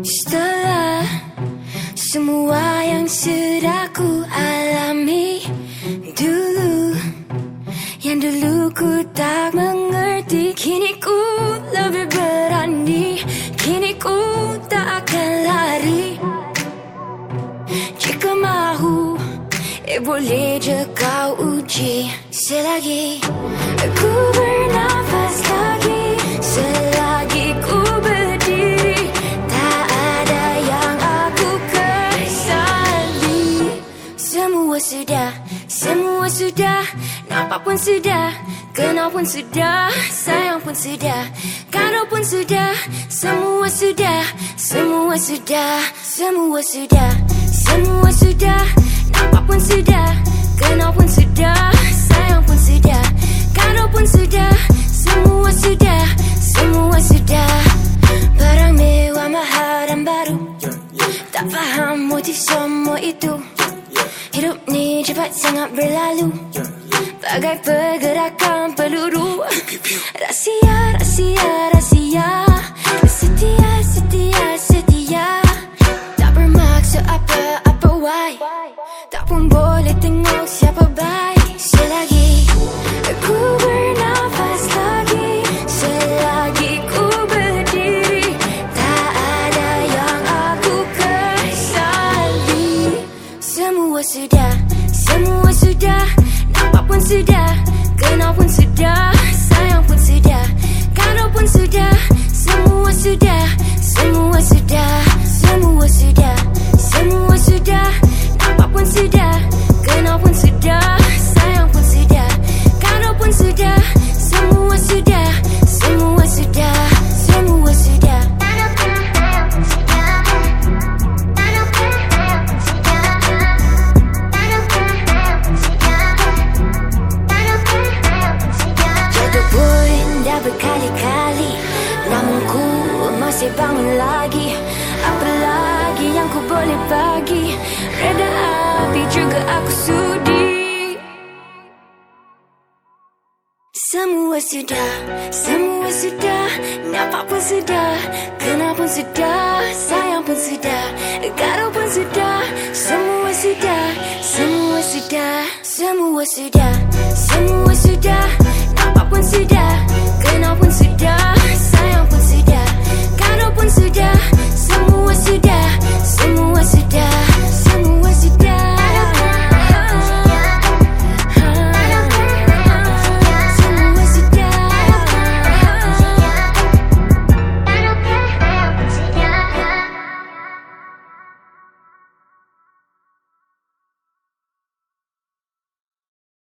Setelah semua yang sudah ku alami dulu Yang dulu ku tak mengerti Kini ku lebih berani Kini ku tak akan lari. Jika mahu eh boleh je kau uji. Selagi ku bernafas lagi semua sudah Nampak pun sudah, kenal pun sudah Sayang pun sudah, kado pun sudah Semua sudah, semua sudah Semua sudah, semua sudah Nampak pun sudah, kenal pun sudah Sayang pun sudah, kado pun sudah Semua sudah, semua sudah. Barang mewah mahal dan baru. Tak faham motif semua itu Hidup ni cepat sangat berlalu. Bagai pergerakan peluru. Rahsia, rahsia, rahsia. Setia, setia, setia. Tak bermaksud apa-apa why? Tak pun boleh tengok siapa baik sudah, semua sudah. Nampak pun sudah, kenal pun sudah masih bangun lagi. Apa lagi yang ku boleh bagi? Reda api juga aku sudi. Semua sudah, semua sudah. Nampak pun sudah, kenal pun sudah Sayang pun sudah, kado pun sudah. Semua sudah, semua sudah Semua sudah, semua sudah. Nampak pun sudah, kenal pun sudah